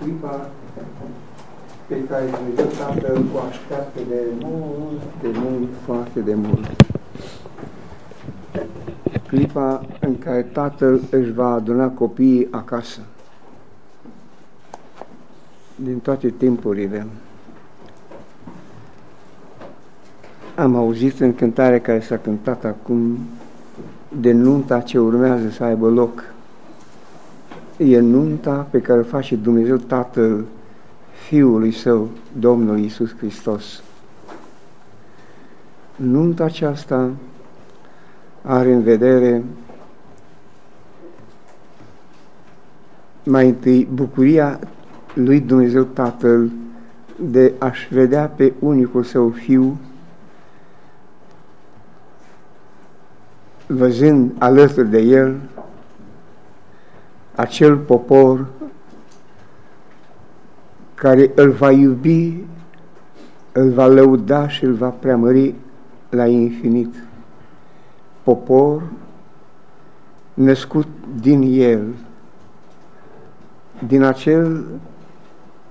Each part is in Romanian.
clipa pe care Dumnezeu Tatăl o așteaptă de mult, de mult, foarte de mult. Clipa în care Tatăl își va aduna copiii acasă din toate timpurile. Am auzit în cântare care s-a cântat acum de nunta ce urmează să aibă loc. E nunta pe care o face Dumnezeu Tatăl Fiului Său, Domnul Iisus Hristos. Nunta aceasta are în vedere mai întâi bucuria lui Dumnezeu Tatăl de a-și vedea pe unicul său fiu văzând alături de el acel popor care îl va iubi, îl va lăuda și îl va preamări la infinit. Popor născut din el, din acel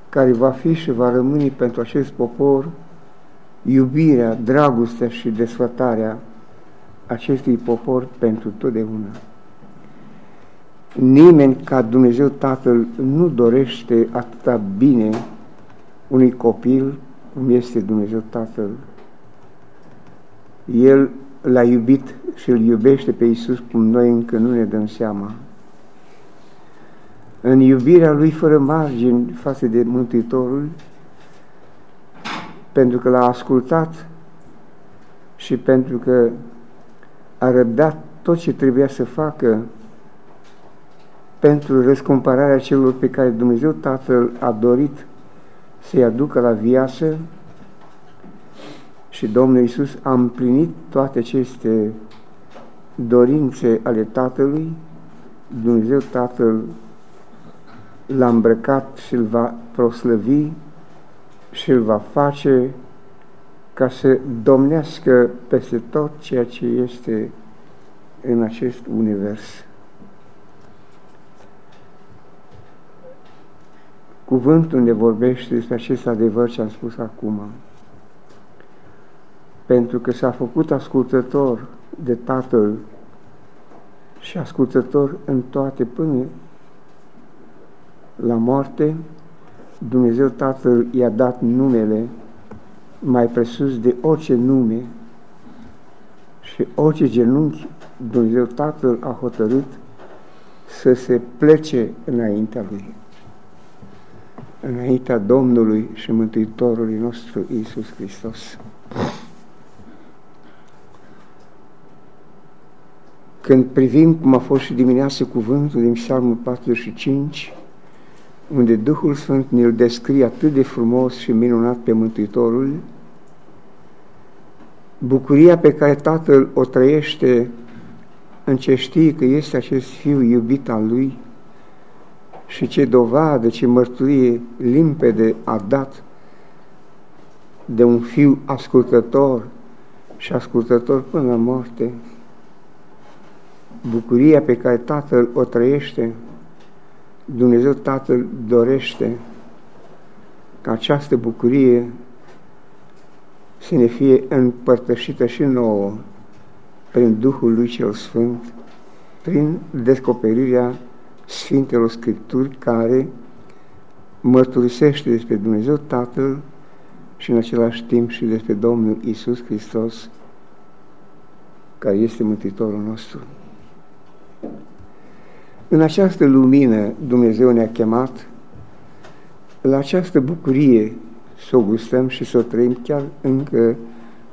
care va fi și va rămâne pentru acest popor iubirea, dragostea și desfătarea acestui popor pentru totdeauna. Nimeni ca Dumnezeu Tatăl nu dorește atâta bine unui copil cum este Dumnezeu Tatăl. El l-a iubit și îl iubește pe Iisus cum noi încă nu ne dăm seama. În iubirea Lui fără margini față de Mântuitorul, pentru că l-a ascultat și pentru că a răbdat tot ce trebuia să facă pentru răscumpărarea celor pe care Dumnezeu Tatăl a dorit să-i aducă la viață și Domnul Iisus a împlinit toate aceste dorințe ale Tatălui, Dumnezeu Tatăl l-a îmbrăcat și îl va proslăvi și îl va face ca să domnească peste tot ceea ce este în acest univers. Cuvântul ne vorbește despre acest adevăr ce am spus acum. Pentru că s-a făcut ascultător de Tatăl și ascultător în toate până la moarte, Dumnezeu Tatăl i-a dat numele mai presus de orice nume și orice genunchi Dumnezeu Tatăl a hotărât să se plece înaintea Lui, înaintea Domnului și Mântuitorului nostru Iisus Hristos. Când privim cum a fost și dimineața cuvântul din Psalmul 45, unde Duhul Sfânt ne-l descrie atât de frumos și minunat pe Mântuitorul, bucuria pe care Tatăl o trăiește în ce știe că este acest Fiu iubit al Lui și ce dovadă, ce mărturie limpede a dat de un Fiu ascultător și ascultător până la moarte, bucuria pe care Tatăl o trăiește Dumnezeu Tatăl dorește ca această bucurie să ne fie împărtășită și nouă prin Duhul Lui cel Sfânt, prin descoperirea Sfintelor Scripturi care mărturisește despre Dumnezeu Tatăl și în același timp și despre Domnul Isus Hristos, care este Mântuitorul nostru. În această lumină Dumnezeu ne-a chemat la această bucurie să o gustăm și să o trăim chiar încă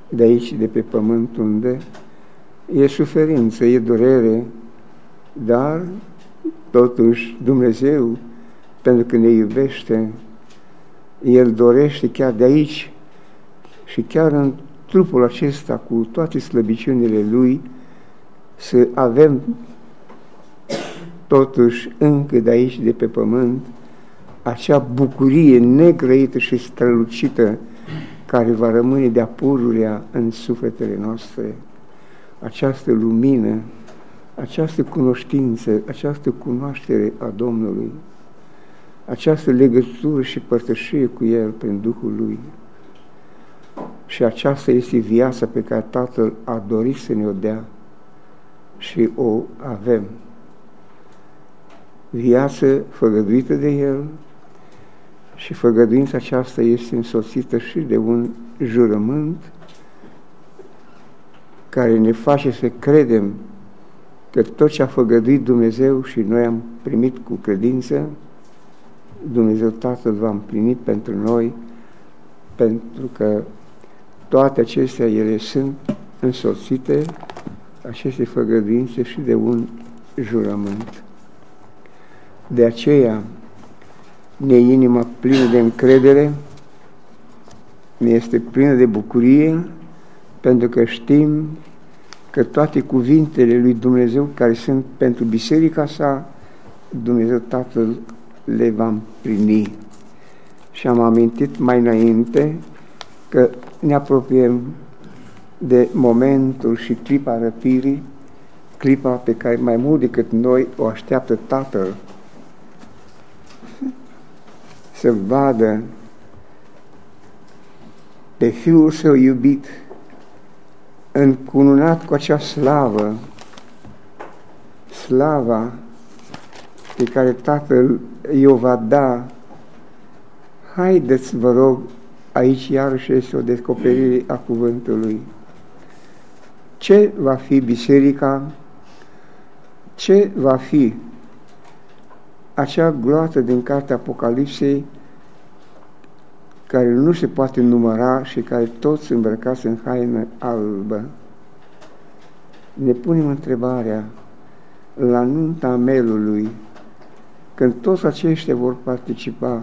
de aici, de pe pământ, unde e suferință, e durere, dar totuși Dumnezeu, pentru că ne iubește, El dorește chiar de aici și chiar în trupul acesta, cu toate slăbiciunile Lui, să avem totuși încă de aici, de pe pământ, acea bucurie negrăită și strălucită care va rămâne de-a pururea în sufletele noastre, această lumină, această cunoștință, această cunoaștere a Domnului. această legătură și părtășie cu El prin Duhul Lui. Și aceasta este viața pe care Tatăl a dorit să ne-o dea și o avem. Viață făgăduită de El și făgăduința aceasta este însoțită și de un jurământ care ne face să credem că tot ce a făgăduit Dumnezeu și noi am primit cu credință, Dumnezeu Tatăl va împlini pentru noi, pentru că toate acestea ele sunt însoțite, aceste făgăduințe și de un jurământ. De aceea ne inima plină de încredere, ne este plină de bucurie, pentru că știm că toate cuvintele lui Dumnezeu care sunt pentru biserica sa, Dumnezeu Tatăl le va împlini. Și am amintit mai înainte că ne apropiem de momentul și clipa răpirii, clipa pe care mai mult decât noi o așteaptă Tatăl să vadă pe Fiul Său iubit încununat cu acea slavă, slava pe care Tatăl i-o va da, haideți, vă rog, aici iarăși este o descoperire a cuvântului. Ce va fi biserica? Ce va fi acea gloată din cartea Apocalipsei care nu se poate număra și care toți îmbrăcați în haină albă. Ne punem întrebarea la nunta melului, când toți aceștia vor participa,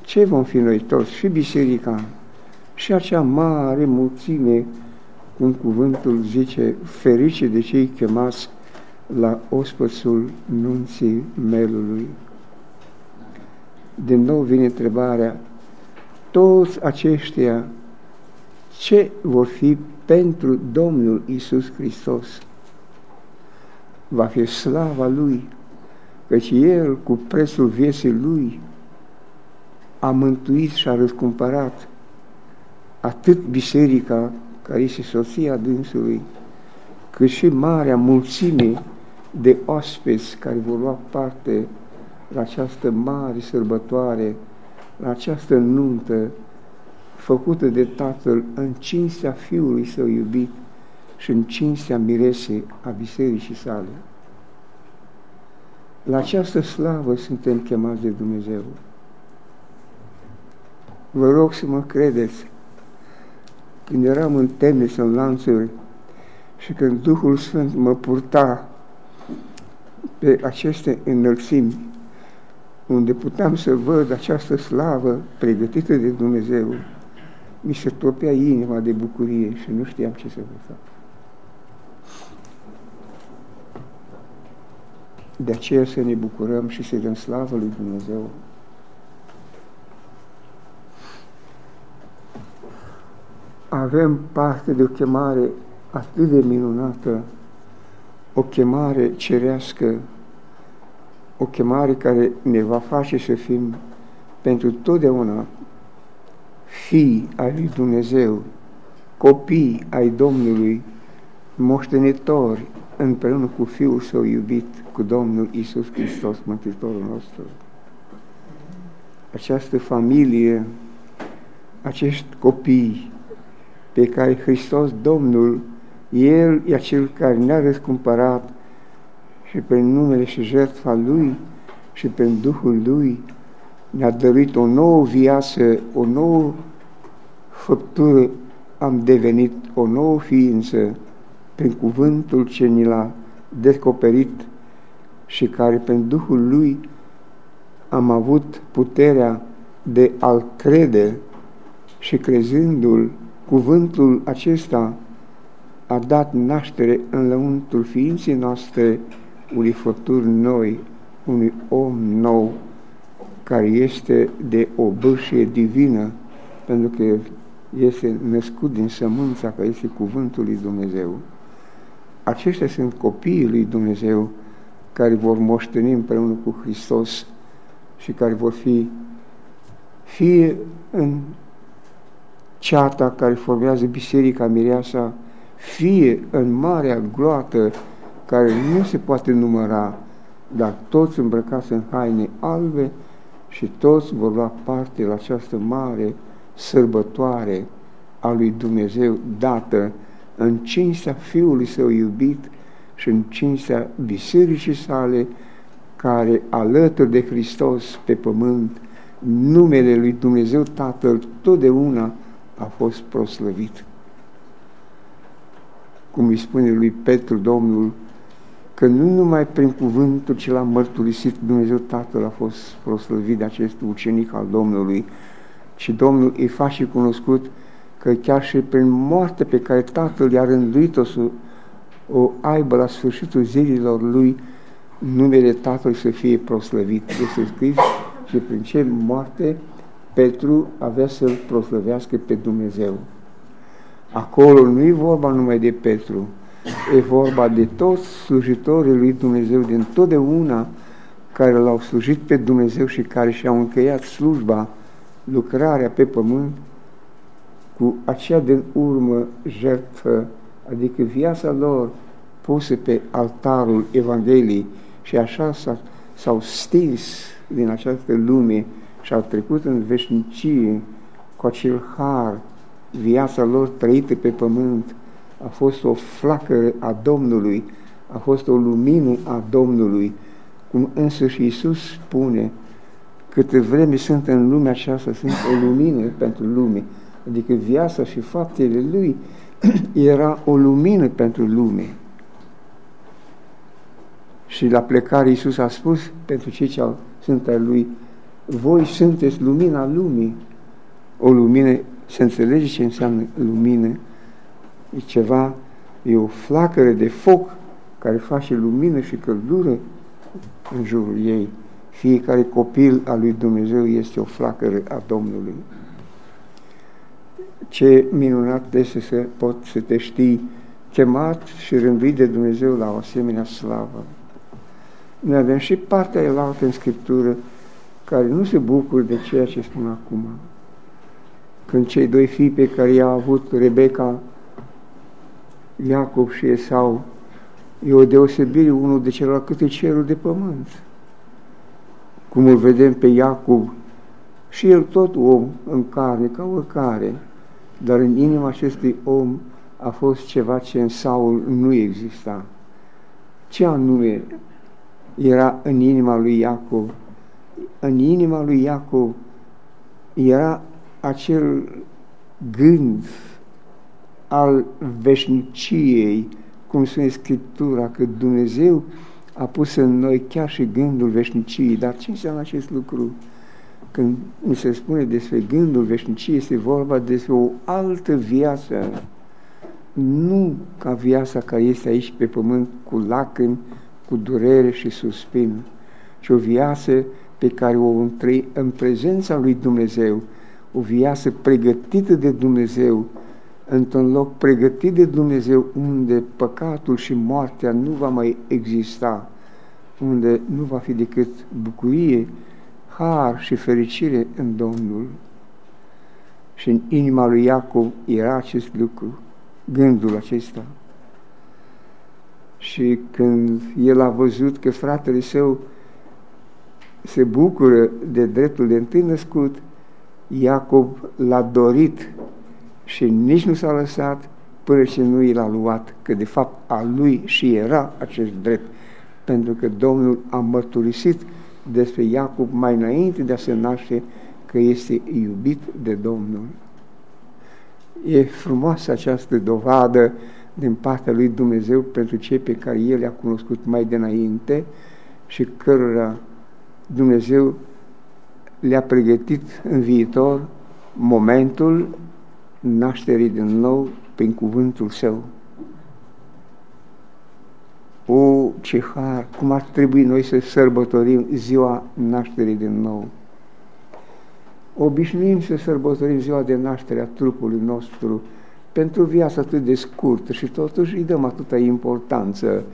ce vom fi noi toți, și biserica, și acea mare mulțime, cum cuvântul zice, ferice de cei chemați la ospățul nunții melului. Din nou vine întrebarea, toți aceștia ce vor fi pentru Domnul Isus Hristos? Va fi slava Lui, căci El, cu prețul vieții Lui, a mântuit și a răscumpărat atât biserica care este soția dânsului, cât și marea mulțime de oaspeți care vor lua parte la această mare sărbătoare la această nuntă făcută de Tatăl în cinstea Fiului Său iubit și în cinstea miresei a bisericii sale. La această slavă suntem chemați de Dumnezeu. Vă rog să mă credeți, când eram în temniță, în lanțuri, și când Duhul Sfânt mă purta pe aceste înălțimi, unde puteam să văd această slavă pregătită de Dumnezeu, mi se topea inima de bucurie și nu știam ce să fac. De aceea să ne bucurăm și să dăm slavă lui Dumnezeu. Avem parte de o chemare atât de minunată, o chemare cerească, o chemare care ne va face să fim pentru totdeauna fii ai lui Dumnezeu, copii ai Domnului, moștenitori împreună cu Fiul Său iubit, cu Domnul Isus Hristos, Mântuitorul nostru. Această familie, acești copii pe care Hristos Domnul, El e acel care ne-a răscumpărat și prin numele și jertfa Lui și prin Duhul Lui ne-a dăruit o nouă viață, o nouă făptură, am devenit o nouă ființă prin cuvântul ce ni l-a descoperit și care prin Duhul Lui am avut puterea de a-L crede și crezându-L, cuvântul acesta a dat naștere în lăuntul ființei noastre unei făpturi noi, unui om nou, care este de o bâșie divină, pentru că este născut din sămânța care este cuvântul lui Dumnezeu. Aceștia sunt copiii lui Dumnezeu care vor moșteni împreună cu Hristos și care vor fi fie în ceata care formează Biserica Mireasa, fie în marea gloată care nu se poate număra, dar toți îmbrăcați în haine albe și toți vor lua parte la această mare sărbătoare a lui Dumnezeu dată în cinstea Fiului Său iubit și în cinstea Bisericii sale, care alături de Hristos pe pământ, numele lui Dumnezeu Tatăl totdeauna a fost proslăvit. Cum îi spune lui Petru Domnul, că nu numai prin cuvântul ce l-a mărturisit Dumnezeu Tatăl a fost proslăvit de acest ucenic al Domnului, ci Domnul îi face cunoscut că chiar și prin moartea pe care Tatăl i-a rânduit-o să o aibă la sfârșitul zililor lui, numele Tatălui să fie proslăvit. Este scris și prin ce moarte Petru avea să-L proslăvească pe Dumnezeu. Acolo nu e vorba numai de Petru, e vorba de toți slujitorii lui Dumnezeu din totdeauna care l-au slujit pe Dumnezeu și care și-au încheiat slujba, lucrarea pe pământ cu aceea din urmă jertfă, adică viața lor pusă pe altarul Evangheliei și așa s-au stins din această lume și au trecut în veșnicie cu acel har, viața lor trăită pe pământ, a fost o flacără a Domnului, a fost o lumină a Domnului, cum și Iisus spune, câte vreme sunt în lumea aceasta, sunt o lumină pentru lume, adică viața și faptele Lui era o lumină pentru lume. Și la plecare Iisus a spus pentru cei ce sunt al Lui, voi sunteți lumina lumii. O lumină, se înțelege ce înseamnă lumină, e ceva, e o flacără de foc care face lumină și căldură în jurul ei. Fiecare copil al lui Dumnezeu este o flacără a Domnului. Ce minunat este să pot să te știi chemat și rânduit de Dumnezeu la o asemenea slavă. Noi avem și partea elaltă în Scriptură care nu se bucură de ceea ce spun acum. Când cei doi fii pe care i-a avut Rebecca, Iacob și Esau, e o deosebire unul de celălalt câte cerul de pământ. Cum îl vedem pe Iacob, și el tot om în carne, ca oricare, dar în inima acestui om a fost ceva ce în Saul nu exista. Ce anume era în inima lui Iacob? În inima lui Iacob era acel gând al veșniciei, cum spune Scriptura, că Dumnezeu a pus în noi chiar și gândul veșniciei. Dar ce înseamnă acest lucru? Când mi se spune despre gândul veșniciei, este vorba despre o altă viață, nu ca viața care este aici pe pământ cu lacrimi, cu durere și suspin, ci o viață pe care o vom trăi în prezența lui Dumnezeu, o viață pregătită de Dumnezeu, într-un loc pregătit de Dumnezeu unde păcatul și moartea nu va mai exista, unde nu va fi decât bucurie, har și fericire în Domnul. Și în inima lui Iacov era acest lucru, gândul acesta. Și când el a văzut că fratele său se bucură de dreptul de întâi născut, Iacob l-a dorit și nici nu s-a lăsat până și nu i l-a luat, că de fapt a lui și era acest drept, pentru că Domnul a mărturisit despre Iacob mai înainte de a se naște că este iubit de Domnul. E frumoasă această dovadă din partea lui Dumnezeu pentru cei pe care El i-a cunoscut mai dinainte și cărora Dumnezeu le-a pregătit în viitor momentul nașterii din nou prin cuvântul Său. O, ce har! Cum ar trebui noi să sărbătorim ziua nașterii din nou. Obișnuim să sărbătorim ziua de naștere a trupului nostru pentru viața atât de scurtă și totuși îi dăm atâta importanță.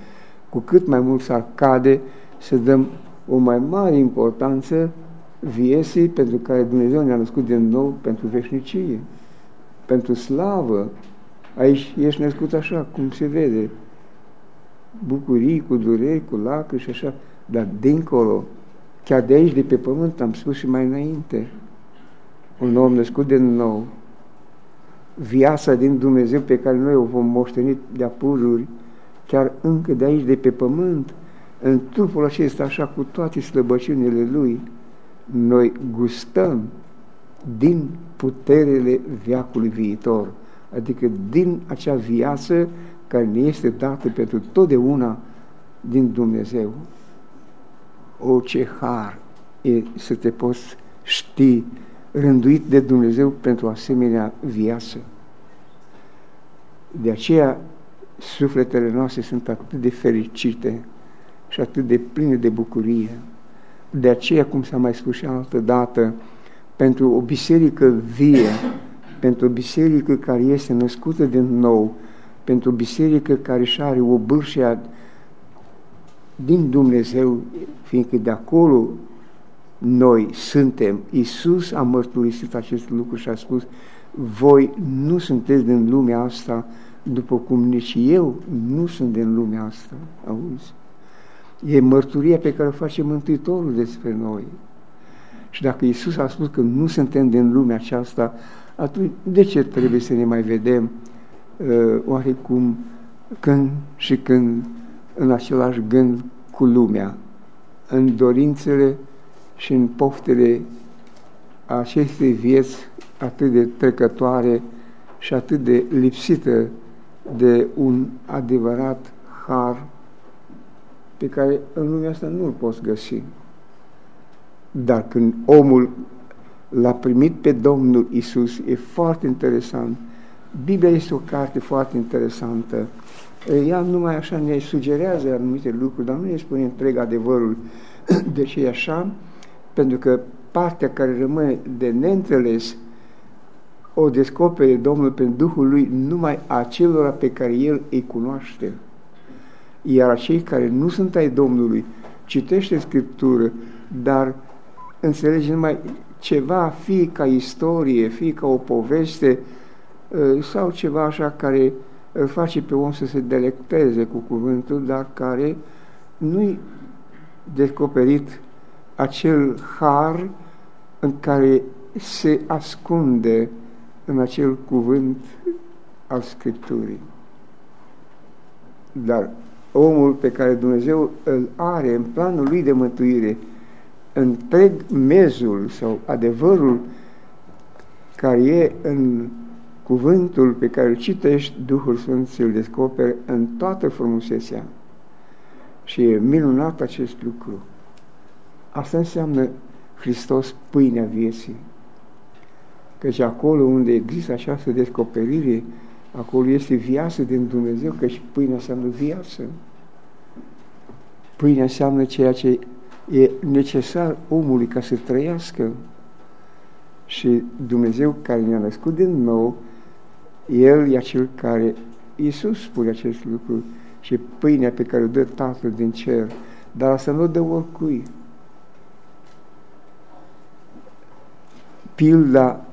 Cu cât mai mult s-ar cade să dăm o mai mare importanță vieții pentru care Dumnezeu ne-a născut din nou pentru veșnicie, pentru slavă. Aici ești născut așa, cum se vede, bucurii, cu dureri, cu lacrimi și așa, dar dincolo, chiar de aici, de pe pământ, am spus și mai înainte, un om născut din nou, viața din Dumnezeu pe care noi o vom moșteni de-a pururi, chiar încă de aici, de pe pământ, în trupul acesta, așa cu toate slăbăciunile lui, noi gustăm din puterele viacului viitor, adică din acea viață care ne este dată pentru totdeauna din Dumnezeu. O, ce har e să te poți ști rânduit de Dumnezeu pentru asemenea viață. De aceea, sufletele noastre sunt atât de fericite și atât de pline de bucurie. De aceea, cum s-a mai spus și altă dată, pentru o biserică vie, pentru o biserică care este născută din nou, pentru o biserică care și are o bârșă din Dumnezeu, fiindcă de acolo noi suntem. Iisus a mărturisit acest lucru și a spus, voi nu sunteți din lumea asta, după cum nici eu nu sunt din lumea asta. Auzi? E mărturia pe care o face Mântuitorul despre noi. Și dacă Iisus a spus că nu suntem din lumea aceasta, atunci de ce trebuie să ne mai vedem uh, oarecum când și când în același gând cu lumea, în dorințele și în poftele acestei vieți atât de trecătoare și atât de lipsită de un adevărat har pe care în lumea asta nu-l poți găsi. Dar când omul l-a primit pe Domnul Isus, e foarte interesant. Biblia este o carte foarte interesantă. Ea numai așa ne sugerează anumite lucruri, dar nu ne spune întreg adevărul. De ce e așa? Pentru că partea care rămâne de neînțeles o descopere Domnul prin Duhul Lui numai acelora pe care El îi cunoaște. Iar acei care nu sunt ai Domnului, citește Scriptură, dar înțelege numai ceva, fie ca istorie, fie ca o poveste, ă, sau ceva așa care îl face pe om să se delecteze cu cuvântul, dar care nu-i descoperit acel har în care se ascunde în acel cuvânt al Scripturii. Dar omul pe care Dumnezeu îl are în planul lui de mântuire, întreg mezul sau adevărul care e în cuvântul pe care îl citești, Duhul Sfânt ți-l descoperi în toată frumusețea. Și e minunat acest lucru. Asta înseamnă Hristos, pâinea vieții. Căci acolo unde există această descoperire, acolo este viață din Dumnezeu, căci pâinea înseamnă viață. Pâinea înseamnă ceea ce e necesar omului ca să trăiască. Și Dumnezeu care ne-a născut din nou, El e acel care, Iisus spune acest lucru, și pâinea pe care o dă Tatăl din cer, dar asta nu o dă oricui. Pilda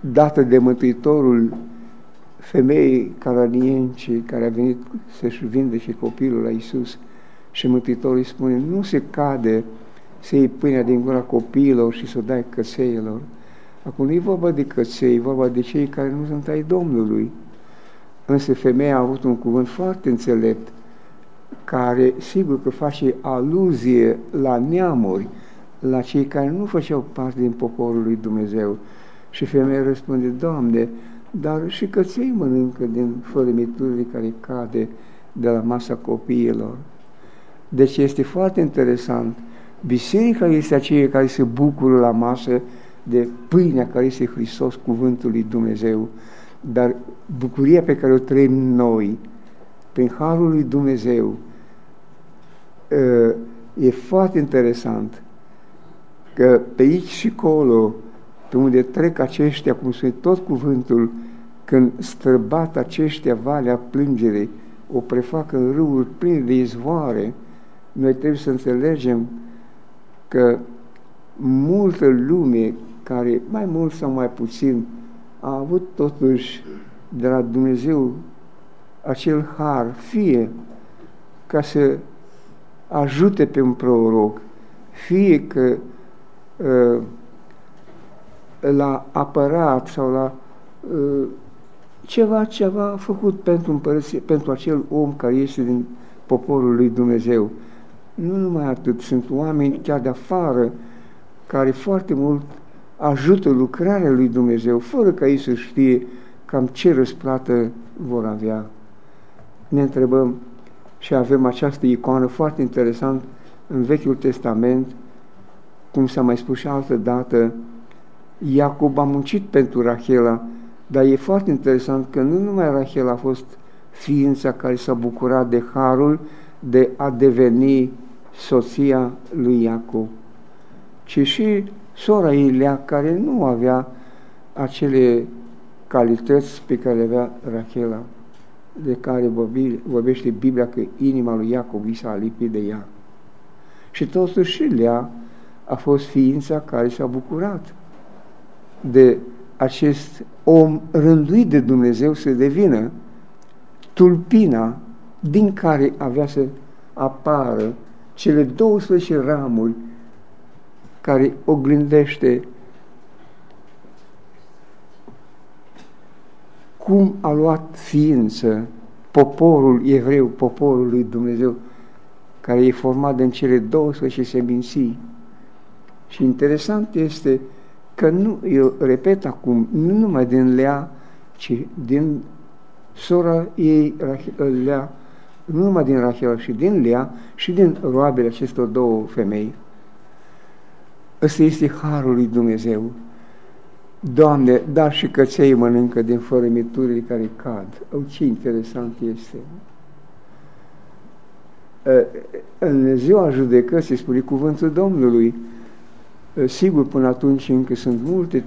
dată de Mântuitorul femeii canadience care a venit să-și vindece copilul la Isus și Mântuitorul îi spune, nu se cade să iei pâinea din gura copiilor și să o dai căseilor. Acum nu e vorba de căsei, e vorba de cei care nu sunt ai Domnului. Însă femeia a avut un cuvânt foarte înțelept, care sigur că face aluzie la neamuri, la cei care nu făceau parte din poporul lui Dumnezeu. Și femeia răspunde, Doamne, dar și căței mănâncă din fărămiturile care cade de la masa copiilor. Deci este foarte interesant. Biserica este aceea care se bucură la masă de pâinea care este Hristos, cuvântul lui Dumnezeu, dar bucuria pe care o trăim noi, prin Harul lui Dumnezeu, ă, e foarte interesant că pe aici și acolo, pe unde trec aceștia, cum spune tot cuvântul, când străbat aceștia valea plângerei, o prefacă în râuri pline de izvoare, noi trebuie să înțelegem că multă lume care mai mult sau mai puțin a avut totuși de la Dumnezeu acel har, fie ca să ajute pe un proroc, fie că uh, l-a apărat sau l-a uh, ceva, ceva făcut pentru, împărăție, pentru acel om care este din poporul lui Dumnezeu. Nu numai atât, sunt oameni chiar de afară care foarte mult ajută lucrarea lui Dumnezeu, fără ca ei să știe cam ce răsplată vor avea. Ne întrebăm și avem această icoană foarte interesant în Vechiul Testament, cum s-a mai spus și altă dată, Iacob a muncit pentru Rachela, dar e foarte interesant că nu numai Rachel a fost ființa care s-a bucurat de harul de a deveni soția lui Iacob, ci și sora ei Lea, care nu avea acele calități pe care le avea Rachela, de care vorbește Biblia că inima lui Iacob i s-a lipit de ea. Și totuși și Lea a fost ființa care s-a bucurat de acest om rânduit de Dumnezeu să devină tulpina din care avea să apară cele 12 ramuri care oglindește cum a luat ființă poporul evreu, poporul lui Dumnezeu, care e format din cele 12 seminții. Și interesant este că nu, eu repet acum, nu numai din Lea, ci din sora ei, Lea, nu numai din Rachel, și din Lea și din roabele acestor două femei. Ăsta este Harul lui Dumnezeu. Doamne, dar și căței mănâncă din fărămiturile care cad. O, ce interesant este! În ziua judecății spune cuvântul Domnului, sigur până atunci încă sunt multe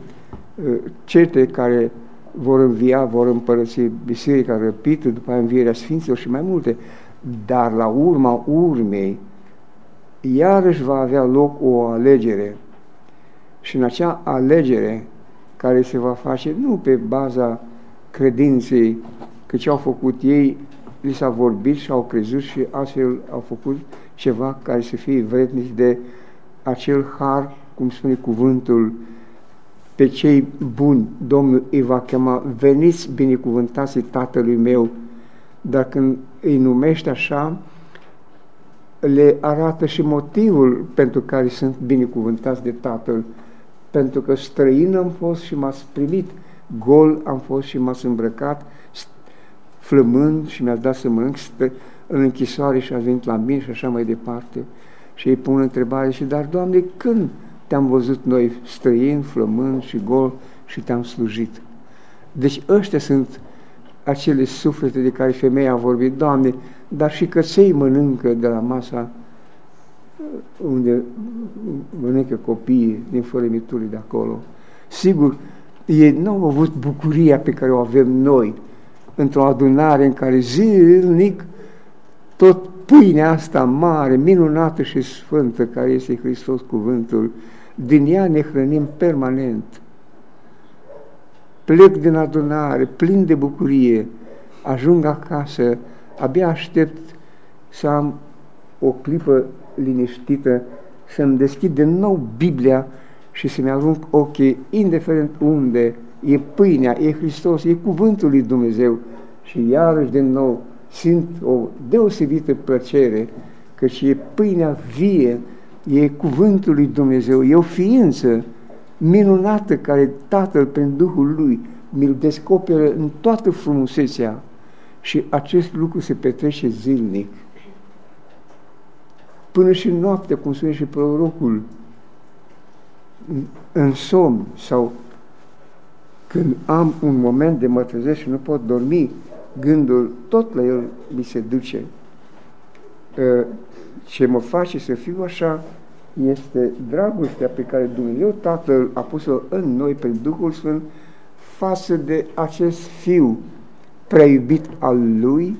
cete care vor învia, vor împărăți biserica răpită după învierea Sfinților și mai multe, dar la urma urmei iarăși va avea loc o alegere. Și în acea alegere care se va face nu pe baza credinței că ce au făcut ei li s-a vorbit și au crezut și astfel au făcut ceva care să fie vrednic de acel har, cum spune cuvântul, pe cei buni, Domnul îi va chema, veniți binecuvântați Tatălui meu, dar când îi numește așa, le arată și motivul pentru care sunt binecuvântați de Tatăl, pentru că străin am fost și m-ați primit, gol am fost și m-ați îmbrăcat, flămând și mi-ați dat să mănânc, în închisoare și a venit la mine și așa mai departe. Și îi pun întrebare și, dar Doamne, când te-am văzut noi străini, flămând și gol și te-am slujit? Deci ăștia sunt acele suflete de care femeia a vorbit, Doamne, dar și căței mănâncă de la masa unde mănâncă copiii din fărămiturii de acolo. Sigur, ei nu au avut bucuria pe care o avem noi într-o adunare în care zilnic tot pâinea asta mare, minunată și sfântă, care este Hristos cuvântul, din ea ne hrănim permanent. Plec din adunare, plin de bucurie, ajung acasă, abia aștept să am o clipă liniștită, să-mi deschid din nou Biblia și să-mi arunc ochii, indiferent unde, e pâinea, e Hristos, e cuvântul lui Dumnezeu și iarăși din nou simt o deosebită plăcere că și e pâinea vie, e cuvântul lui Dumnezeu, e o ființă minunată care Tatăl prin Duhul Lui mi-l descoperă în toată frumusețea. Și acest lucru se petrece zilnic. Până și noapte, cum spune și prorocul, în somn sau când am un moment de mă trezesc și nu pot dormi, gândul tot la el mi se duce. Ă, ce mă face să fiu așa este dragostea pe care Dumnezeu Tatăl a pus-o în noi prin Duhul Sfânt față de acest fiu preiubit al Lui,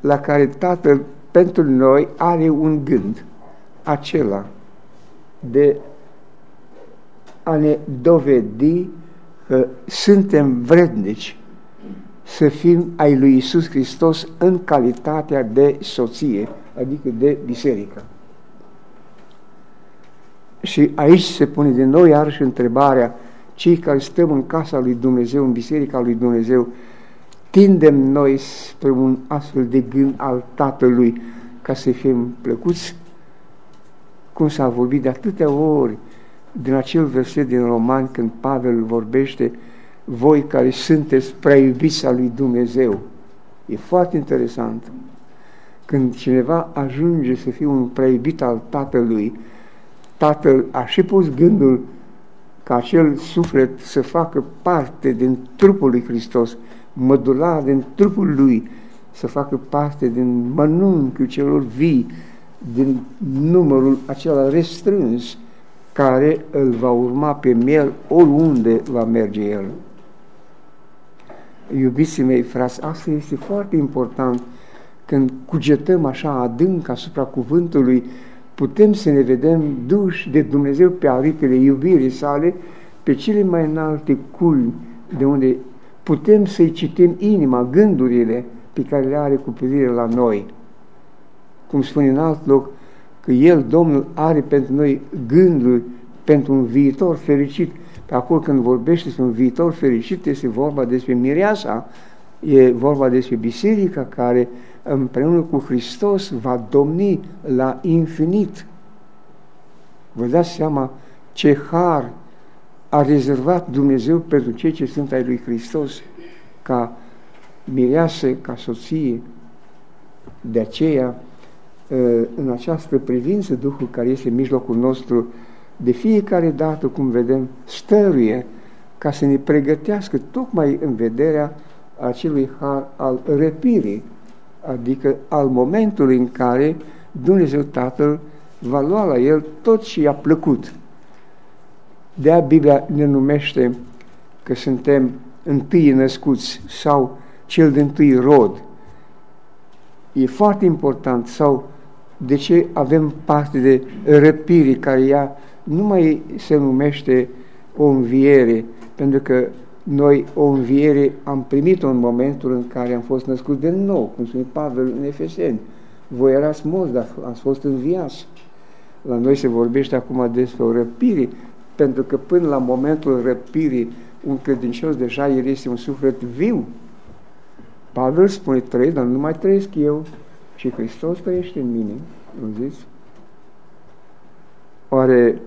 la care Tatăl pentru noi are un gând, acela de a ne dovedi că suntem vrednici să fim ai lui Isus Hristos în calitatea de soție, adică de biserică. Și aici se pune din nou iarăși întrebarea, cei care stăm în casa lui Dumnezeu, în biserica lui Dumnezeu, tindem noi spre un astfel de gând al Tatălui ca să fim plăcuți? Cum s-a vorbit de atâtea ori din acel verset din Roman când Pavel vorbește voi care sunteți prea iubiți al lui Dumnezeu. E foarte interesant. Când cineva ajunge să fie un prea iubit al Tatălui, Tatăl a și pus gândul ca acel suflet să facă parte din trupul lui Hristos, mădular din trupul lui, să facă parte din mănunchiul celor vii, din numărul acela restrâns care îl va urma pe miel oriunde va merge el. Iubiții mei, frați, asta este foarte important când cugetăm așa adânc asupra cuvântului, putem să ne vedem duși de Dumnezeu pe aripile iubirii sale, pe cele mai înalte culmi de unde putem să-i citim inima, gândurile pe care le are cu privire la noi. Cum spune în alt loc, că El, Domnul, are pentru noi gânduri pentru un viitor fericit. Pe acolo când vorbește despre un viitor fericit, este vorba despre mireasa, e vorba despre biserica care împreună cu Hristos va domni la infinit. Vă dați seama ce har a rezervat Dumnezeu pentru cei ce sunt ai lui Hristos ca mireasă, ca soție. De aceea, în această privință, Duhul care este în mijlocul nostru de fiecare dată, cum vedem, stăruie ca să ne pregătească tocmai în vederea acelui har al răpirii, adică al momentului în care Dumnezeu Tatăl va lua la el tot ce i-a plăcut. de Biblia ne numește că suntem întâi născuți sau cel din tâi rod. E foarte important sau de ce avem parte de răpiri care ea nu mai se numește o înviere, pentru că noi o înviere am primit-o în momentul în care am fost născut de nou, cum spune Pavel în Efeseni. Voi erați morți, dar ați fost înviați. La noi se vorbește acum despre o răpire, pentru că până la momentul răpirii, un credincios deja el este un suflet viu. Pavel spune, trăiesc, dar nu mai trăiesc eu, și Hristos trăiește în mine. Nu zici? Oare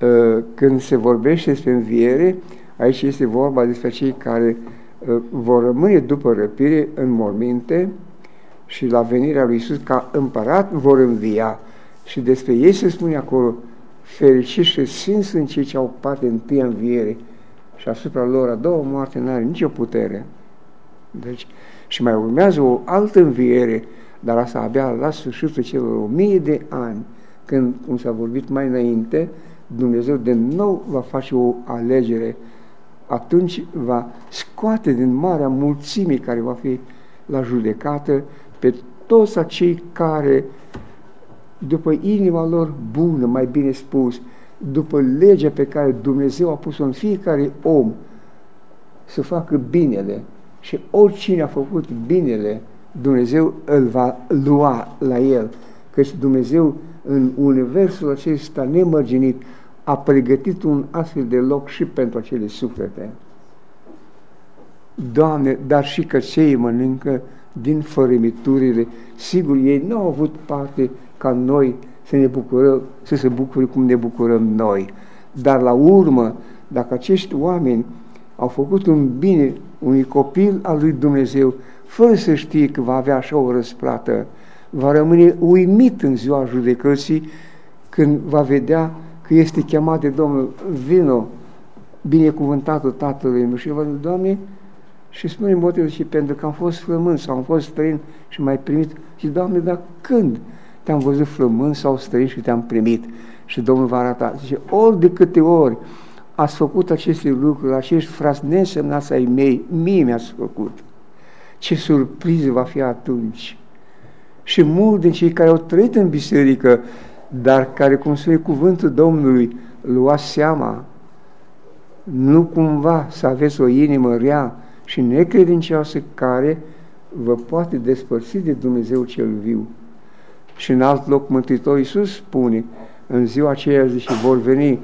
Uh, când se vorbește despre înviere, aici este vorba despre cei care uh, vor rămâne după răpire în morminte și la venirea lui Iisus ca împărat vor învia. Și despre ei se spune acolo, fericiți și sfinți sunt cei ce au parte întâia înviere și asupra lor a doua moarte nu are nicio putere. Deci, și mai urmează o altă înviere, dar asta abia la sfârșitul celor o mie de ani, când, cum s-a vorbit mai înainte, Dumnezeu de nou va face o alegere, atunci va scoate din marea mulțime care va fi la judecată pe toți acei care, după inima lor bună, mai bine spus, după legea pe care Dumnezeu a pus-o în fiecare om, să facă binele. Și oricine a făcut binele, Dumnezeu îl va lua la el, căci Dumnezeu în universul acesta nemărginit a pregătit un astfel de loc și pentru acele suflete. Doamne, dar și că cei mănâncă din fărâmiturile, sigur, ei nu au avut parte ca noi să ne bucurăm, să se bucure cum ne bucurăm noi. Dar la urmă, dacă acești oameni au făcut un bine unui copil al lui Dumnezeu, fără să știe că va avea așa o răsplată, va rămâne uimit în ziua judecății când va vedea că este chemat de Domnul, vino, binecuvântatul Tatălui meu și văd, Doamne, și spune motivul și pentru că am fost flământ sau am fost străin și mai primit. Și Doamne, dar când te-am văzut flământ sau străin și te-am primit? Și Domnul va arata. Zice, ori de câte ori ați făcut aceste lucruri, acești frați nesemnați ai mei, mie mi-ați făcut. Ce surpriză va fi atunci! Și mulți din cei care au trăit în biserică, dar care, cum spune cuvântul Domnului, lua seama Nu cumva să aveți o inimă rea și necredincioasă care vă poate despărți de Dumnezeu cel viu. Și în alt loc Mântuitorul Iisus spune, în ziua aceea zice, vor veni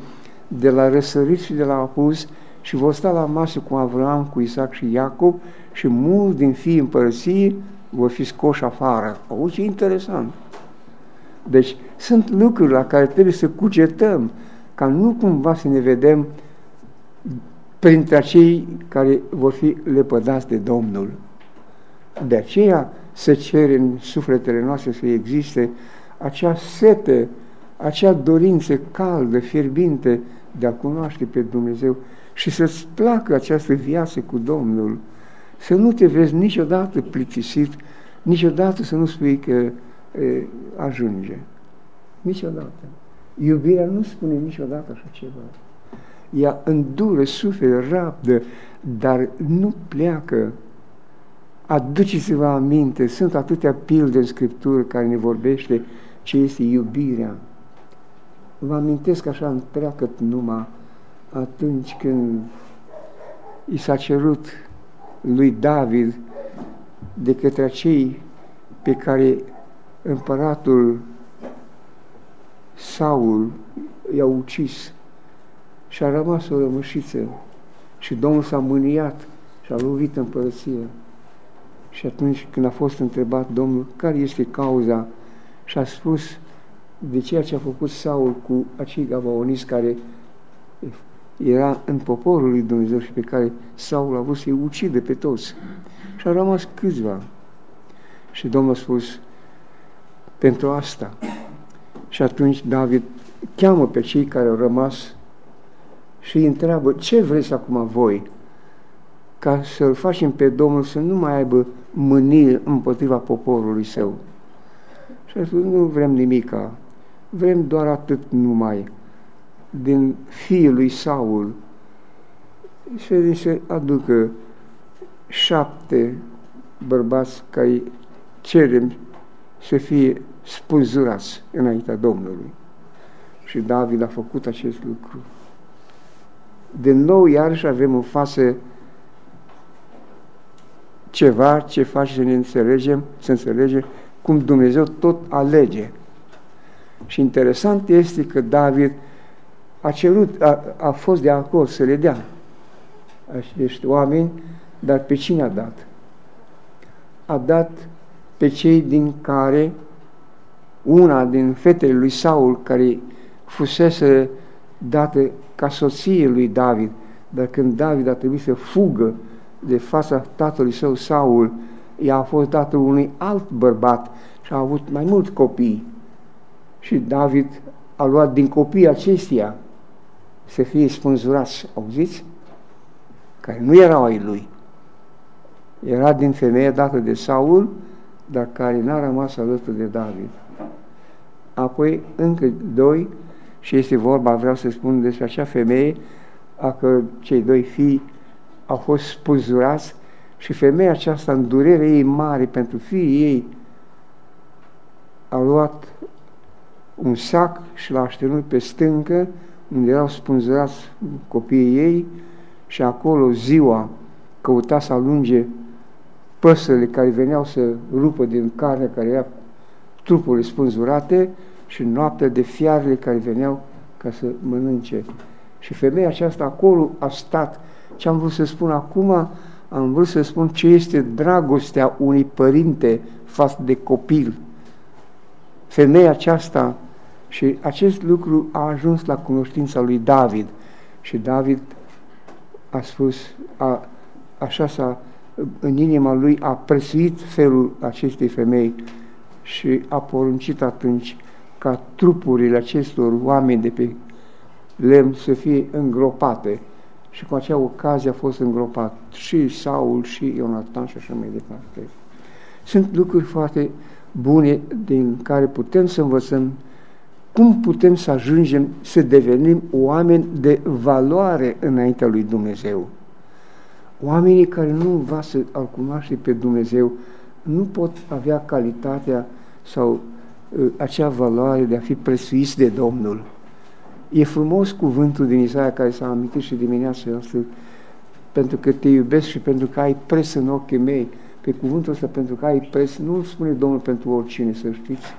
de la răsărit și de la apus și vor sta la masă cu Avram, cu Isaac și Iacob și mulți din fii împărăției vor fi scoși afară. Auzi, ce interesant! Deci sunt lucruri la care trebuie să cugetăm, ca nu cumva să ne vedem printre cei care vor fi lepădați de Domnul. De aceea se cere în sufletele noastre să existe acea sete, acea dorință caldă, fierbinte de a cunoaște pe Dumnezeu și să-ți placă această viață cu Domnul, să nu te vezi niciodată plictisit, niciodată să nu spui că e, ajunge. Niciodată. Iubirea nu spune niciodată așa ceva. Ea îndură, suferă, rabdă, dar nu pleacă. Aduceți-vă aminte, sunt atâtea pilde în Scriptură care ne vorbește ce este iubirea. Vă amintesc așa întreagă numai atunci când i s-a cerut lui David de către cei pe care împăratul Saul i-a ucis și a rămas o rămășiță și Domnul s-a mâniat și a lovit împărăție. Și atunci când a fost întrebat Domnul care este cauza și a spus de ceea ce a făcut Saul cu acei gavaoniți care era în poporul lui Dumnezeu și pe care Saul a vrut să-i ucide pe toți. Și a rămas câțiva. Și Domnul a spus, pentru asta. Și atunci David cheamă pe cei care au rămas și îi întreabă, ce vreți acum voi? Ca să-l facem pe Domnul să nu mai aibă mânie împotriva poporului său. Și a spus, nu vrem nimica, vrem doar atât numai din fiul lui Saul și se aducă șapte bărbați care cerem să fie spânzurați înaintea Domnului. Și David a făcut acest lucru. De nou, iarăși avem în față ceva ce face să ne înțelegem, să înțelegem cum Dumnezeu tot alege. Și interesant este că David a cerut, a, a fost de acord să le dea acești oameni, dar pe cine a dat? A dat pe cei din care una din fetele lui Saul, care fusese dată ca soție lui David, dar când David a trebuit să fugă de fața tatălui său Saul, ea a fost dată unui alt bărbat și a avut mai mulți copii. Și David a luat din copiii aceștia să fie spânzurați, auziți? Care nu erau ai lui. Era din femeie dată de Saul, dar care n-a rămas alături de David. Apoi încă doi, și este vorba, vreau să spun despre acea femeie, a că cei doi fii au fost spânzurați și femeia aceasta, în durere ei mare pentru fiii ei, a luat un sac și l-a așternut pe stâncă unde erau spânzurați copiii ei și acolo ziua căuta să alunge păsările care veneau să rupă din carne care era trupurile spânzurate și noaptea de fiarele care veneau ca să mănânce. Și femeia aceasta acolo a stat. Ce am vrut să spun acum? Am vrut să spun ce este dragostea unui părinte față de copil. Femeia aceasta și acest lucru a ajuns la cunoștința lui David. Și David a spus, a, așa s-a, în inima lui a presuit felul acestei femei și a poruncit atunci ca trupurile acestor oameni de pe lemn să fie îngropate. Și cu acea ocazie a fost îngropat și Saul și Ionatan și așa mai departe. Sunt lucruri foarte bune din care putem să învățăm cum putem să ajungem să devenim oameni de valoare înaintea lui Dumnezeu. Oamenii care nu învață al cunoaște pe Dumnezeu nu pot avea calitatea sau uh, acea valoare de a fi presuiți de Domnul. E frumos cuvântul din Isaia care s-a amintit și dimineața asta, pentru că te iubesc și pentru că ai pres în ochii mei. Pe cuvântul ăsta, pentru că ai pres, nu îl spune Domnul pentru oricine, să știți.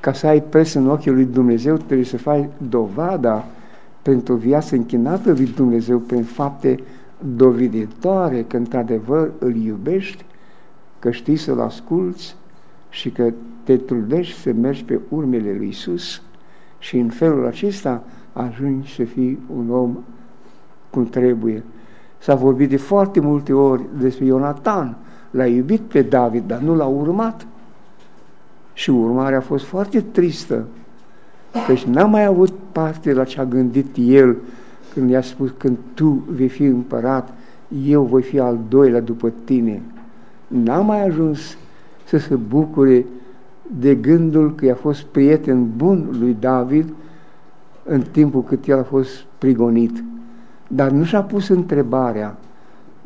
Ca să ai pres în ochii lui Dumnezeu, trebuie să faci dovada pentru o viață închinată lui Dumnezeu prin fapte doveditoare că într-adevăr îl iubești, că știi să-l asculți și că te trudești să mergi pe urmele lui Isus și în felul acesta ajungi să fii un om cum trebuie. S-a vorbit de foarte multe ori despre Ionatan, l-a iubit pe David, dar nu l-a urmat. Și urmarea a fost foarte tristă, căci n-a mai avut parte la ce a gândit el când i-a spus, când tu vei fi împărat, eu voi fi al doilea după tine. N-a mai ajuns să se bucure de gândul că i-a fost prieten bun lui David în timpul cât el a fost prigonit. Dar nu și-a pus întrebarea,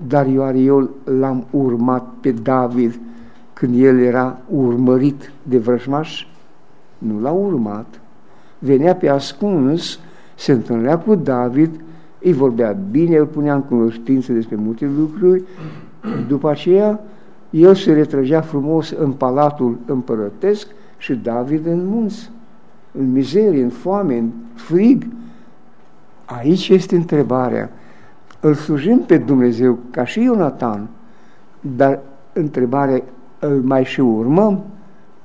dar eu, eu l-am urmat pe David când el era urmărit de vrăjmaș? Nu l-a urmat. Venea pe ascuns, se întâlnea cu David, îi vorbea bine, îl punea în cunoștință despre multe lucruri, după aceea el se retrăgea frumos în palatul împărătesc și David în munți, în mizerie, în foame, în frig. Aici este întrebarea. Îl slujim pe Dumnezeu ca și Ionatan, dar întrebarea îl mai și urmăm,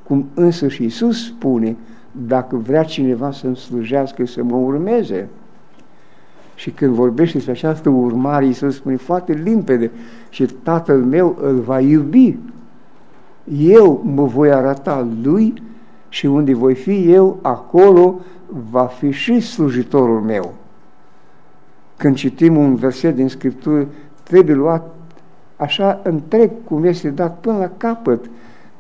cum însă și Iisus spune, dacă vrea cineva să-mi slujească, să mă urmeze. Și când vorbește despre această urmare, Iisus spune foarte limpede și Tatăl meu îl va iubi. Eu mă voi arăta lui și unde voi fi eu, acolo va fi și slujitorul meu. Când citim un verset din Scriptură, trebuie luat așa întreg cum este dat până la capăt,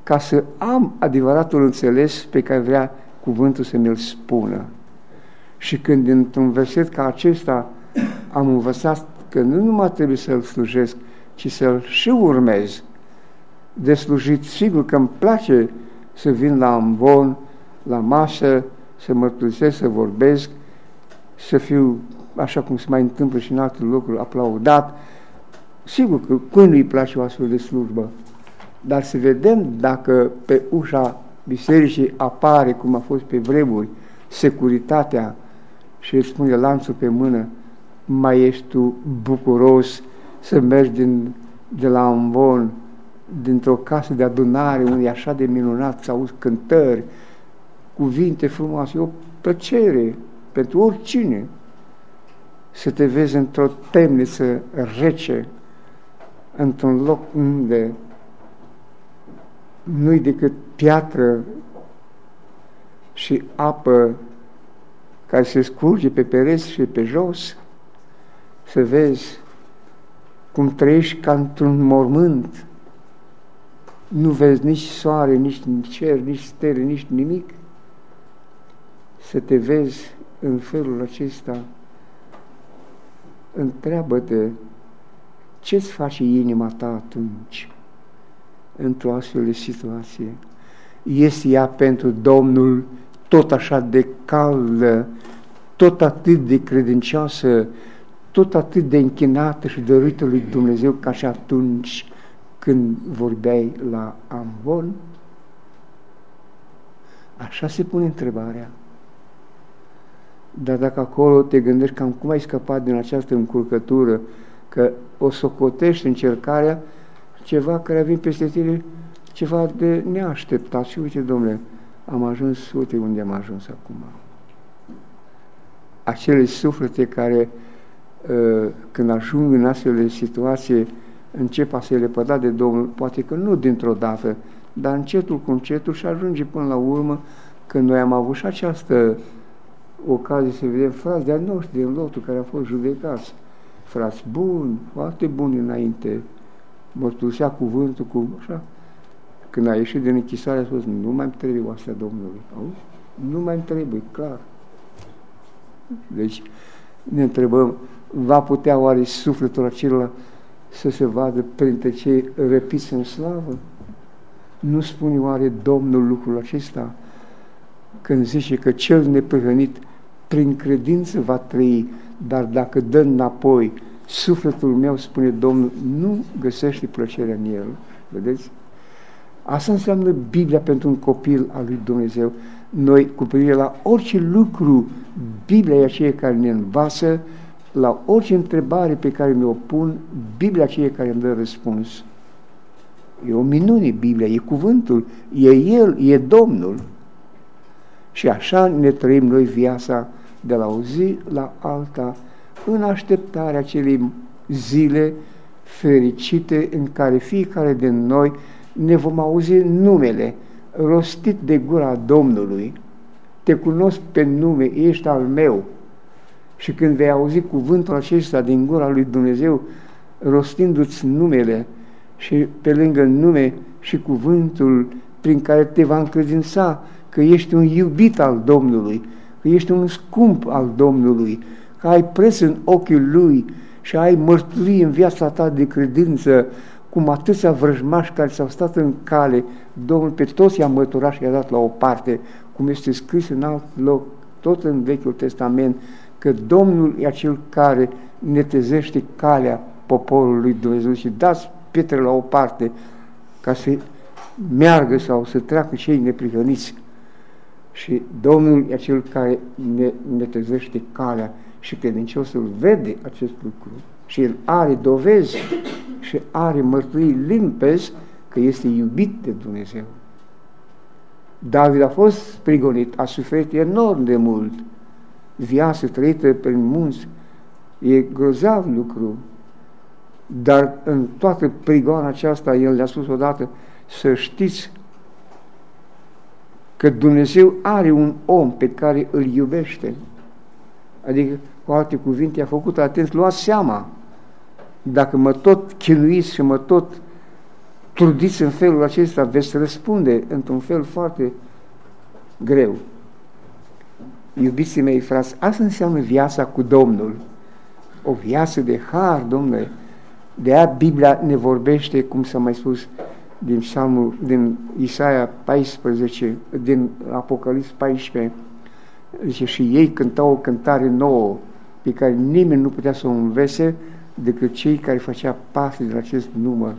ca să am adevăratul înțeles pe care vrea cuvântul să mi-l spună. Și când într-un verset ca acesta am învățat că nu numai trebuie să-L slujesc, ci să-L și urmez, de slujit, sigur că îmi place să vin la ambon, la masă, să mărturisesc, să vorbesc, să fiu, așa cum se mai întâmplă și în alte locuri, aplaudat. Sigur că când îi place o astfel de slujbă, dar să vedem dacă pe ușa bisericii apare, cum a fost pe vremuri, securitatea și îți spune lanțul pe mână, mai ești tu bucuros să mergi din, de la Ambon, dintr-o casă de adunare unde e așa de minunat să auzi cântări, cuvinte frumoase, e o plăcere pentru oricine să te vezi într-o temniță rece, într-un loc unde nu-i decât piatră și apă care se scurge pe pereți și pe jos, să vezi cum trăiești ca într-un mormânt, nu vezi nici soare, nici cer, nici stele, nici nimic, să te vezi în felul acesta, întreabă-te ce-ți face inima ta atunci într-o astfel de situație? Este ea pentru Domnul tot așa de caldă, tot atât de credincioasă, tot atât de închinată și dorită lui Dumnezeu ca și atunci când vorbeai la Amvon? Așa se pune întrebarea. Dar dacă acolo te gândești cam cum ai scăpat din această încurcătură, că o socotești încercarea, ceva care a venit peste tine, ceva de neașteptat. Și uite, domnule, am ajuns, uite unde am ajuns acum. Acele suflete care Uh, când ajung în astfel de situație, încep a se lepăda de Domnul, poate că nu dintr-o dată, dar încetul cu încetul și ajunge până la urmă când noi am avut și această ocazie să vedem frați de-a noștri din lotul care au fost judecați. Frați buni, foarte buni înainte, mărturisea cuvântul cu așa. Când a ieșit din închisare a spus, nu mai trebuie oastea Domnului. Auzi? Nu mai trebuie, clar. Deci ne întrebăm, va putea oare sufletul acela să se vadă printre cei răpiți în slavă? Nu spune oare Domnul lucrul acesta? când zice că cel neprihănit prin credință va trăi, dar dacă dă înapoi, sufletul meu, spune Domnul, nu găsește plăcerea în el. Vedeți? Asta înseamnă Biblia pentru un copil al lui Dumnezeu. Noi, cu privire la orice lucru, Biblia e aceea care ne învață, la orice întrebare pe care mi-o pun, Biblia aceea care îmi dă răspuns. E o minune Biblia, e cuvântul, e El, e Domnul. Și așa ne trăim noi viața de la o zi la alta, în așteptarea acelei zile fericite în care fiecare din noi ne vom auzi numele rostit de gura Domnului. Te cunosc pe nume, ești al meu. Și când vei auzi cuvântul acesta din gura lui Dumnezeu, rostindu-ți numele și pe lângă nume și cuvântul prin care te va încredința că ești un iubit al Domnului, că ești un scump al Domnului, că ai preț în ochiul Lui și ai mărturii în viața ta de credință, cum atâția vrăjmași care s-au stat în cale, Domnul pe toți i-a măturat și i-a dat la o parte, cum este scris în alt loc, tot în Vechiul Testament, că Domnul e acel care netezește calea poporului Dumnezeu și dați pietre la o parte ca să meargă sau să treacă cei neprihăniți. Și Domnul e acel care ne netezește calea și credinciosul vede acest lucru și el are dovezi și are mărturii limpezi că este iubit de Dumnezeu. David a fost prigonit, a suferit enorm de mult. Viața trăită prin munți e grozav lucru, dar în toată prigoana aceasta el le-a spus odată să știți că Dumnezeu are un om pe care îl iubește. Adică, cu alte cuvinte, a făcut atent, luați seama. Dacă mă tot chinuiți și mă tot trudiți în felul acesta, veți răspunde într-un fel foarte greu. Iubiții mei, frați, asta înseamnă viața cu Domnul. O viață de har, Domnule. De aia Biblia ne vorbește, cum s-a mai spus, din Psalmul, din Isaia 14, din Apocalips 14, zice, și ei cântau o cântare nouă, pe care nimeni nu putea să o învețe decât cei care făcea parte din acest număr.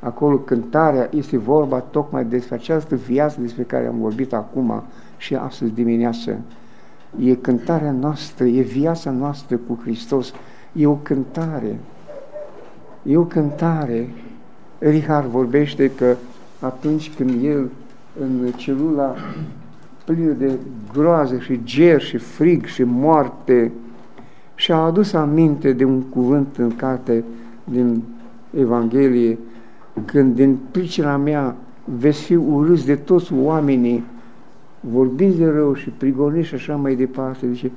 Acolo cântarea este vorba tocmai despre această viață despre care am vorbit acum și astăzi dimineață. E cântarea noastră, e viața noastră cu Hristos, e o cântare. E o cântare Richard vorbește că atunci când el în celula plină de groază și ger și frig și moarte și-a adus aminte de un cuvânt în carte din Evanghelie când din pricina mea veți fi urâți de toți oamenii vorbiți de rău și prigoniți și așa mai departe, zice,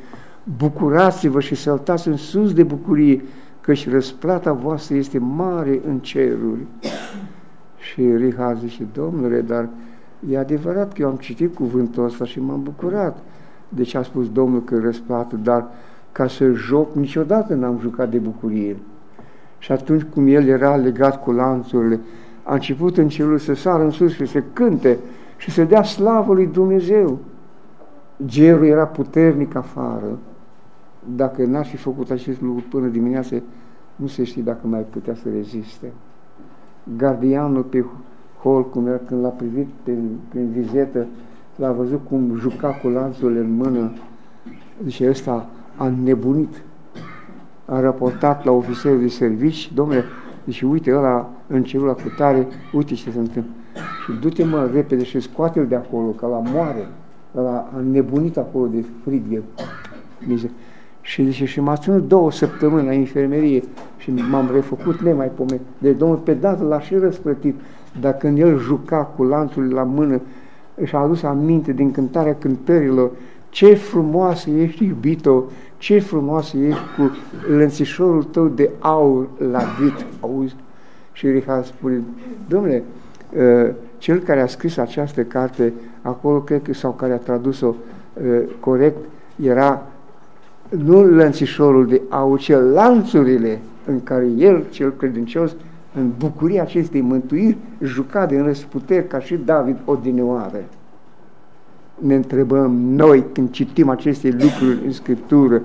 bucurați-vă și săltați în sus de bucurie căci răsplata voastră este mare în ceruri. Și Richard zice, domnule, dar e adevărat că eu am citit cuvântul ăsta și m-am bucurat de ce a spus Domnul că răsplată, dar ca să joc, niciodată n-am jucat de bucurie. Și atunci cum el era legat cu lanțurile, a început în cerul să sară în sus și să cânte și să dea slavă lui Dumnezeu. Gerul era puternic afară, dacă n-aș fi făcut acest lucru până dimineață, nu se știe dacă mai putea să reziste. Gardianul pe hol, cum era când l-a privit prin, prin vizetă, l-a văzut cum juca cu lanțul în mână, zice, ăsta a nebunit. A raportat la ofițerul de servici, domnule, zice, uite, ăla în celula cu tare, uite ce se întâmplă. Și du-te mă repede și scoate-l de acolo, că la moare. Ăla a nebunit acolo de frig, de mizer. Și zice, și m-a ținut două săptămâni la infirmerie și m-am refăcut nemaipomenit. Deci Domnul pe dată l-a și răsplătit, dar când el juca cu lanțul la mână, și-a adus aminte din cântarea cântărilor, ce frumoasă ești, iubito, ce frumoasă ești cu lănțișorul tău de aur la gât, auzi? Și Richard spune, domnule, ă, cel care a scris această carte, acolo cred că, sau care a tradus-o ă, corect, era nu lănțișorul de aur, ci lanțurile în care el, cel credincios, în bucuria acestei mântuiri, juca de răsputeri ca și David odineoară. Ne întrebăm noi când citim aceste lucruri în Scriptură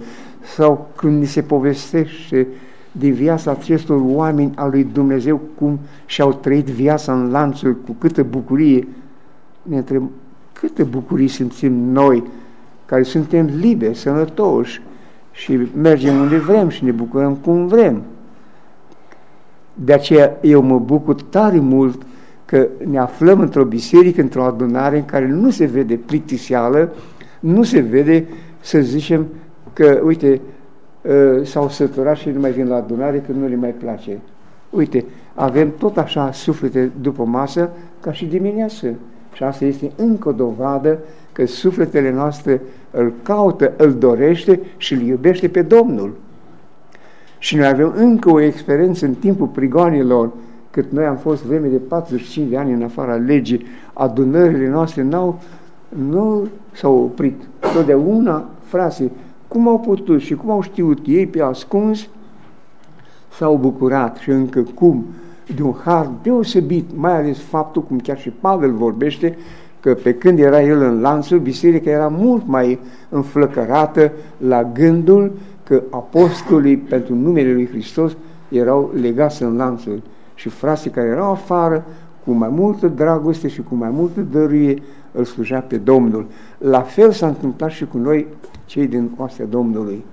sau când ni se povestește de viața acestor oameni al lui Dumnezeu, cum și-au trăit viața în lanțuri, cu câtă bucurie, ne întrebăm, câtă bucurie simțim noi, care suntem liberi, sănătoși și mergem unde vrem și ne bucurăm cum vrem. De aceea eu mă bucur tare mult că ne aflăm într-o biserică, într-o adunare în care nu se vede plictiseală, nu se vede, să zicem, că, uite, ă, s-au săturat și nu mai vin la adunare că nu le mai place. Uite, avem tot așa suflete după masă ca și dimineață. Și asta este încă o dovadă că sufletele noastre îl caută, îl dorește și îl iubește pe Domnul. Și noi avem încă o experiență în timpul prigoanilor, cât noi am fost vreme de 45 de ani în afara legii, adunările noastre n-au, nu s-au oprit. Totdeauna, frase, cum au putut și cum au știut ei pe ascuns, s-au bucurat și încă cum, de un har deosebit, mai ales faptul, cum chiar și Pavel vorbește, că pe când era el în lanțul, biserica era mult mai înflăcărată la gândul că apostolii pentru numele lui Hristos erau legați în lanțuri și frații care erau afară, cu mai multă dragoste și cu mai multă dăruie, îl slujea pe Domnul. La fel s-a întâmplat și cu noi, cei din oastea Domnului.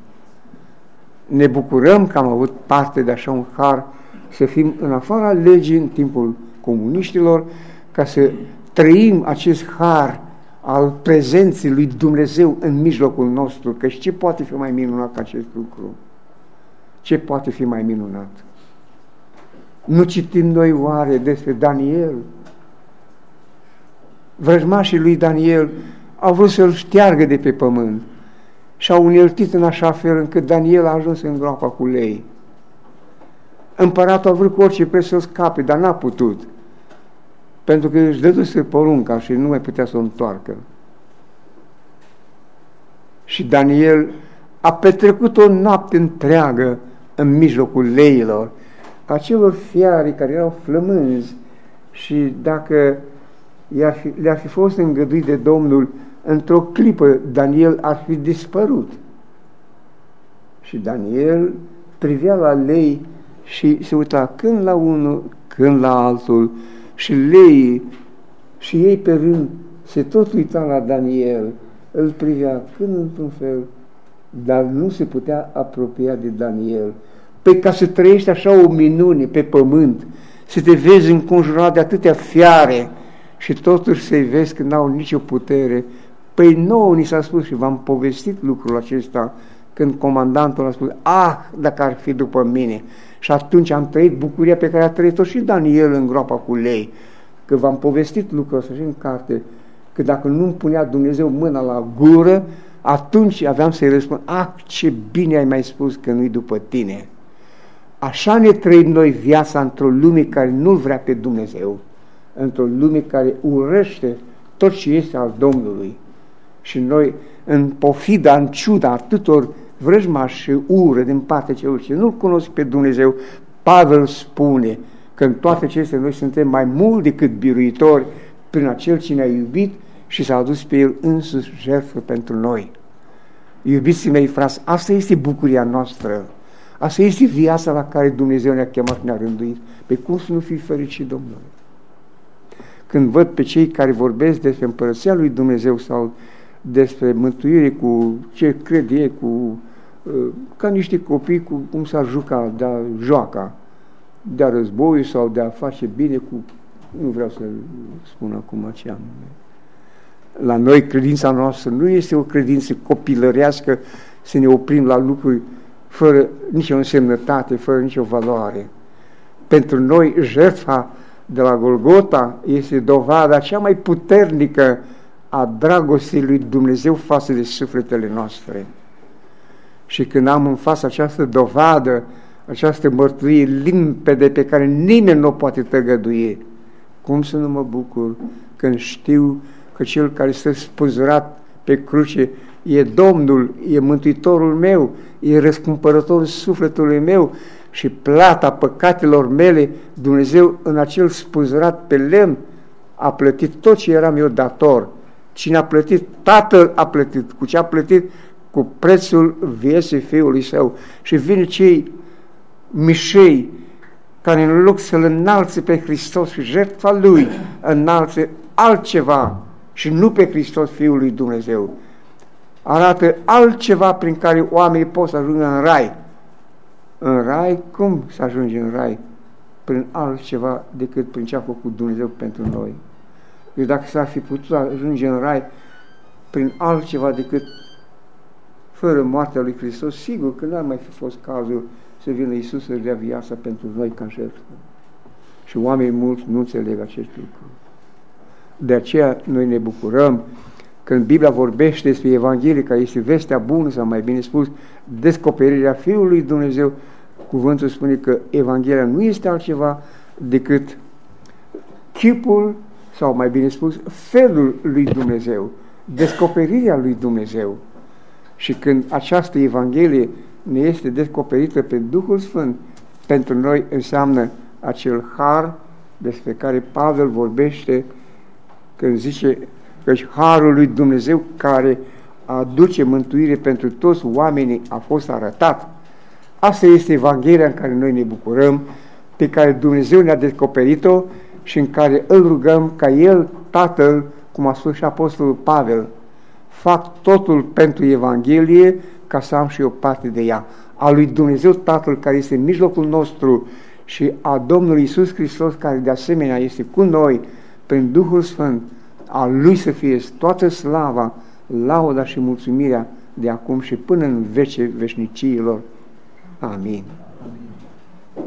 Ne bucurăm că am avut parte de așa un har să fim în afara legii în timpul comuniștilor, ca să trăim acest har al prezenței lui Dumnezeu în mijlocul nostru, că ce poate fi mai minunat ca acest lucru? Ce poate fi mai minunat? Nu citim noi oare despre Daniel? Vrăjmașii lui Daniel au vrut să-l șteargă de pe pământ și au uneltit în așa fel încât Daniel a ajuns în groapa cu lei. Împăratul a vrut cu orice preț să scape, dar n-a putut pentru că își dăduse porunca și nu mai putea să o întoarcă. Și Daniel a petrecut o noapte întreagă în mijlocul leilor, acelor fiare care erau flămânzi și dacă le-ar fi fost îngăduit de Domnul, într-o clipă Daniel ar fi dispărut. Și Daniel privea la lei și se uita când la unul, când la altul, și lei și ei pe rând se tot uita la Daniel, îl privea când într-un fel, dar nu se putea apropia de Daniel. Păi ca să trăiești așa o minune pe pământ, să te vezi înconjurat de atâtea fiare și totuși să-i vezi că n-au nicio putere. Păi nouă ni s-a spus și v-am povestit lucrul acesta când comandantul a spus, ah, dacă ar fi după mine, și atunci am trăit bucuria pe care a trăit-o și Daniel în groapa cu lei. Că v-am povestit lucrul ăsta și în carte, că dacă nu-mi punea Dumnezeu mâna la gură, atunci aveam să-i răspund, ah, ce bine ai mai spus că nu-i după tine. Așa ne trăim noi viața într-o lume care nu-L vrea pe Dumnezeu, într-o lume care urăște tot ce este al Domnului. Și noi, în pofida, în ciuda atâtor vrăjmaș și ură din partea celor ce nu-L cunosc pe Dumnezeu, Pavel spune că în toate acestea noi suntem mai mult decât biruitori prin acel ce ne-a iubit și s-a adus pe El însuși jertfă pentru noi. Iubiții mei, frați, asta este bucuria noastră. Asta este viața la care Dumnezeu ne-a chemat, ne-a rânduit. Pe cum să nu fii fericit, Domnule? Când văd pe cei care vorbesc despre împărăția lui Dumnezeu sau despre mântuire cu ce cred ei, cu, uh, ca niște copii cu cum s-ar juca, de-a joaca, de-a război sau de a face bine cu, nu vreau să spun acum ce am. La noi credința noastră nu este o credință copilărească să ne oprim la lucruri fără nicio însemnătate, fără nicio valoare. Pentru noi, jertfa de la Golgota este dovada cea mai puternică a dragostei lui Dumnezeu față de sufletele noastre. Și când am în față această dovadă, această mărturie limpede pe care nimeni nu o poate tăgădui, cum să nu mă bucur când știu că cel care stă spânzurat pe cruce e Domnul, e Mântuitorul meu, e răscumpărătorul sufletului meu și plata păcatelor mele, Dumnezeu în acel spânzurat pe lemn a plătit tot ce eram eu dator Cine a plătit? Tatăl a plătit. Cu ce a plătit? Cu prețul vieții Fiului Său. Și vin cei mișei care în loc să-L înalțe pe Hristos și jertfa Lui, înalțe altceva și nu pe Hristos Fiul lui Dumnezeu. Arată altceva prin care oamenii pot să ajungă în rai. În rai, cum să ajunge în rai? Prin altceva decât prin ce a făcut Dumnezeu pentru noi. Deci dacă s-ar fi putut ajunge în rai prin altceva decât fără moartea lui Hristos, sigur că n-ar mai fi fost cazul să vină Iisus să dea viața pentru noi ca jertfă. Și oamenii mulți nu înțeleg acest lucru. De aceea noi ne bucurăm când Biblia vorbește despre Evanghelie, care este vestea bună, sau mai bine spus, descoperirea Fiului Dumnezeu, cuvântul spune că Evanghelia nu este altceva decât chipul, sau mai bine spus, felul lui Dumnezeu, descoperirea lui Dumnezeu. Și când această Evanghelie ne este descoperită pe Duhul Sfânt, pentru noi înseamnă acel har despre care Pavel vorbește când zice că harul lui Dumnezeu care aduce mântuire pentru toți oamenii a fost arătat. Asta este Evanghelia în care noi ne bucurăm, pe care Dumnezeu ne-a descoperit-o și în care îl rugăm ca El, Tatăl, cum a spus și Apostolul Pavel, fac totul pentru Evanghelie ca să am și eu parte de ea. A lui Dumnezeu Tatăl care este în mijlocul nostru și a Domnului Isus Hristos care de asemenea este cu noi prin Duhul Sfânt, a Lui să fie toată slava, lauda și mulțumirea de acum și până în vece veșniciilor. Amin.